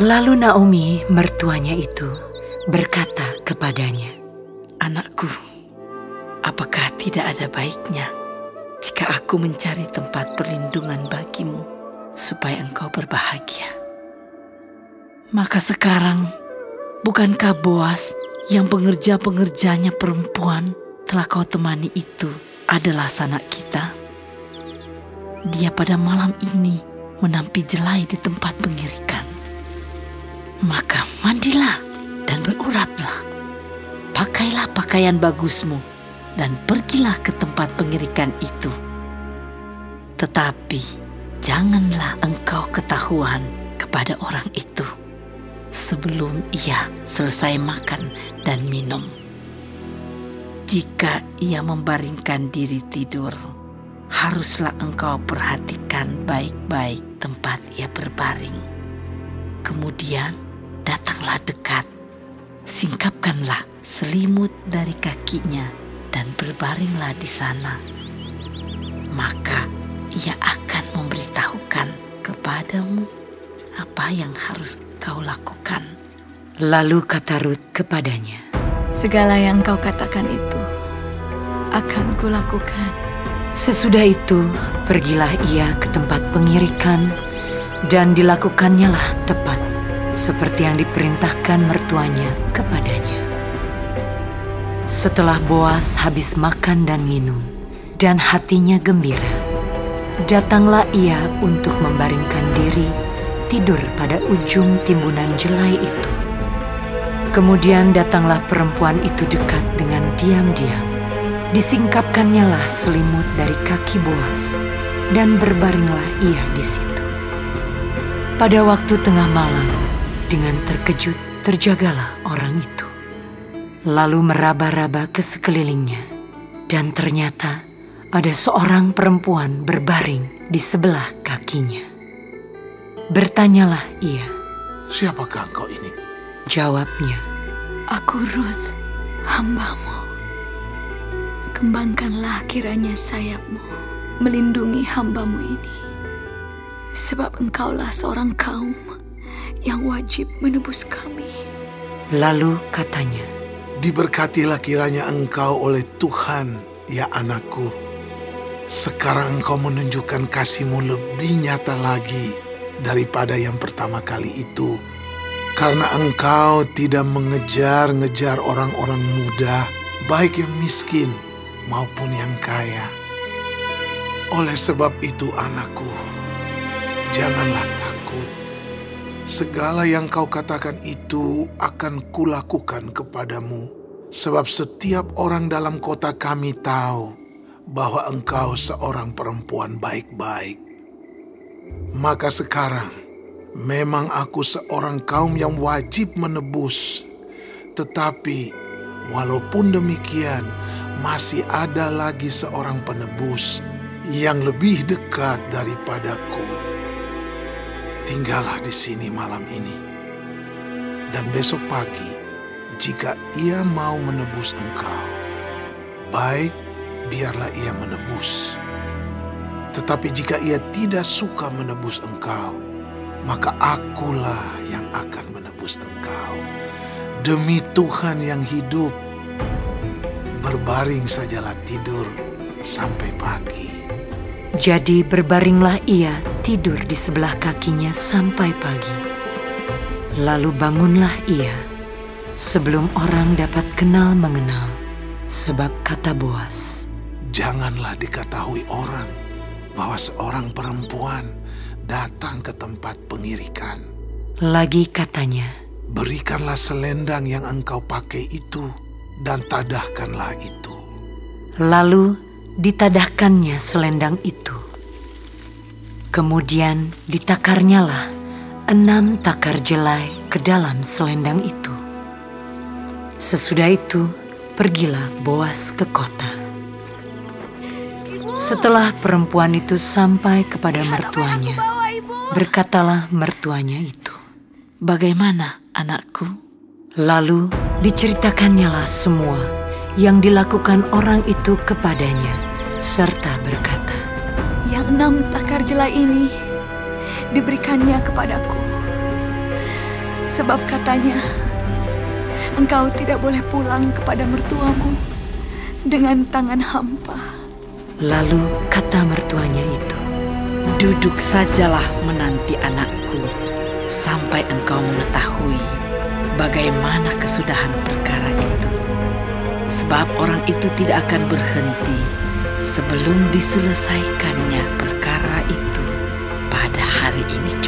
Lalu Naomi, mertuanya itu, berkata kepadanya, Anakku, apakah tidak ada baiknya jika aku mencari tempat perlindungan bagimu supaya engkau berbahagia? Maka sekarang, bukankah Boas yang pengerja-pengerjanya perempuan telah kau temani itu adalah sanak kita? Dia pada malam ini menampi jelai di tempat pengirikan. Maka mandilah dan beruraplah. Pakailah pakaian bagusmu dan pergilah ke tempat pengirikan itu. Tetapi janganlah engkau ketahuan kepada orang itu sebelum ia selesai makan dan minum. Jika ia membaringkan diri tidur, haruslah engkau perhatikan baik-baik tempat ia berbaring. Kemudian datanglah dekat, singkapkanlah selimut dari kakinya dan berbaringlah di sana. Maka ia akan memberitahukan kepadamu apa yang harus kau lakukan. Lalu kata Ruth kepadanya, Segala yang kau katakan itu akan kulakukan. Sesudah itu, pergilah ia ke tempat pengirikan dan dilakukannya lah tepat seperti yang diperintahkan mertuanya kepadanya. Setelah Boas habis makan dan minum dan hatinya gembira, datanglah ia untuk membaringkan diri tidur pada ujung timbunan jelai itu. Kemudian datanglah perempuan itu dekat dengan diam-diam. Disingkapkannya lah selimut dari kaki Boas dan berbaringlah ia di situ. Pada waktu tengah malam, dengan terkejut terjagalah orang itu. Lalu meraba-raba ke sekelilingnya, dan ternyata ada seorang perempuan berbaring di sebelah kakinya. Bertanyalah ia, Siapakah engkau ini? jawabnya, Aku Ruth, hambamu. Kembangkanlah kiranya sayapmu melindungi hambamu ini. Sebab engkaulah seorang kaum yang wajib menebus kami. Lalu katanya, Diberkatilah kiranya engkau oleh Tuhan, ya anakku. Sekarang engkau menunjukkan kasihmu lebih nyata lagi daripada yang pertama kali itu. Karena engkau tidak mengejar-ngejar orang-orang muda, baik yang miskin maupun yang kaya. Oleh sebab itu anakku, janganlah takut. Segala yang kau katakan itu akan kulakukan kepadamu, sebab setiap orang dalam kota kami tahu bahwa engkau seorang perempuan baik-baik. Maka sekarang, memang aku seorang kaum yang wajib menebus, tetapi walaupun demikian, masih ada lagi seorang penebus yang lebih dekat daripadaku tinggallah di sini malam ini. Dan besok pagi, jika ia mau menebus engkau, baik biarlah ia menebus. Tetapi jika ia tidak suka menebus engkau, maka akulah yang akan menebus engkau. Demi Tuhan yang hidup, berbaring sajalah tidur sampai pagi. Jadi berbaringlah ia tidur di sebelah kakinya sampai pagi. Lalu bangunlah ia sebelum orang dapat kenal mengenal. Sebab kata Boas, Janganlah diketahui orang bahwa seorang perempuan datang ke tempat pengirikan. lagi katanya, Berikanlah selendang yang engkau pakai itu dan tadahkanlah itu. lalu ditadahkannya selendang itu. Kemudian ditakarnyalah enam takar jelai ke dalam selendang itu. Sesudah itu, pergilah Boas ke kota. Setelah perempuan itu sampai kepada mertuanya, berkatalah mertuanya itu. Bagaimana anakku? Lalu diceritakannya semua yang dilakukan orang itu kepadanya, serta berkata, Yang enam takar jelai ini diberikannya kepadaku. Sebab katanya, engkau tidak boleh pulang kepada mertuamu dengan tangan hampa. Lalu kata mertuanya itu, Duduk sajalah menanti anakku, sampai engkau mengetahui bagaimana kesudahan perkara itu. Sebab orang itu tidak akan berhenti sebelum diselesaikannya perkara itu pada hari ini